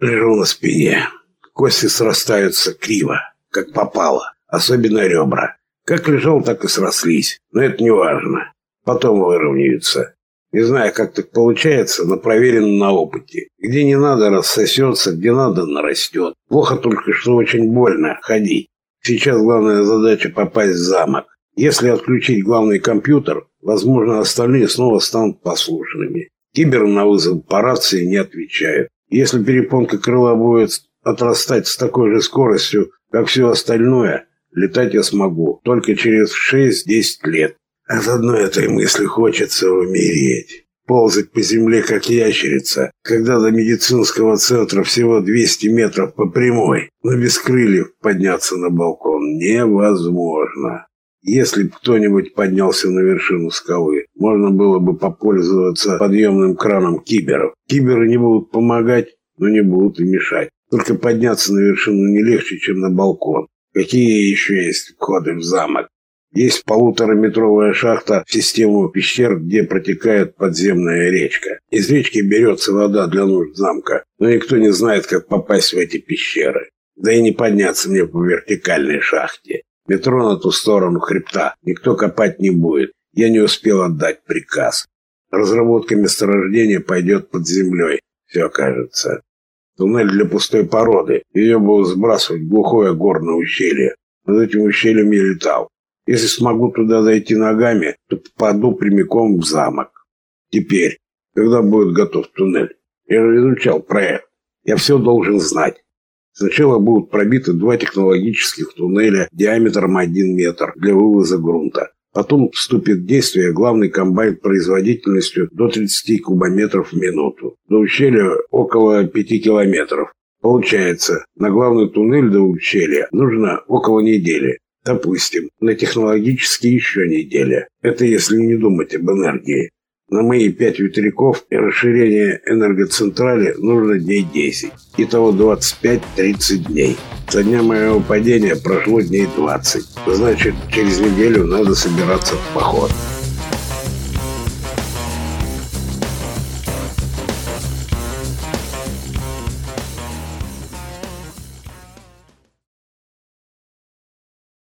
На спине. Кости срастаются криво, как попало. Особенно ребра. Как лежал, так и срослись. Но это не важно. Потом выровняются. Не знаю, как так получается, но проверено на опыте. Где не надо, рассосется, где надо, нарастет. Плохо только, что очень больно ходить. Сейчас главная задача попасть в замок. Если отключить главный компьютер, возможно, остальные снова станут послушными. Кибер на вызов по рации не отвечает. Если перепонка крыла будет отрастать с такой же скоростью, как все остальное, летать я смогу только через 6-10 лет. От одной этой мысли хочется умереть. Ползать по земле, как ящерица, когда до медицинского центра всего 200 метров по прямой, но без крыльев подняться на балкон невозможно. Если бы кто-нибудь поднялся на вершину скалы, можно было бы попользоваться подъемным краном киберов. Киберы не будут помогать, но не будут и мешать. Только подняться на вершину не легче, чем на балкон. Какие еще есть входы в замок? Есть полутораметровая шахта в систему пещер, где протекает подземная речка. Из речки берется вода для нужд замка, но никто не знает, как попасть в эти пещеры. Да и не подняться мне по вертикальной шахте. Метро на ту сторону хребта никто копать не будет. Я не успел отдать приказ. Разработка месторождения пойдет под землей, все окажется. Туннель для пустой породы. Ее будут сбрасывать в глухое горное ущелье. Над этим ущельем я летал. Если смогу туда дойти ногами, то попаду прямиком в замок. Теперь, когда будет готов туннель? Я же изучал проект. Я все должен знать. Сначала будут пробиты два технологических туннеля диаметром 1 метр для вывоза грунта. Потом вступит в действие главный комбайн производительностью до 30 кубометров в минуту. До ущелья около 5 километров. Получается, на главный туннель до ущелья нужно около недели. Допустим, на технологические еще неделя. Это если не думать об энергии. На мои пять ветряков и расширение энергоцентрали нужно дней 10. Итого 25-30 дней. Со дня моего падения прошло дней 20. Значит, через неделю надо собираться в поход.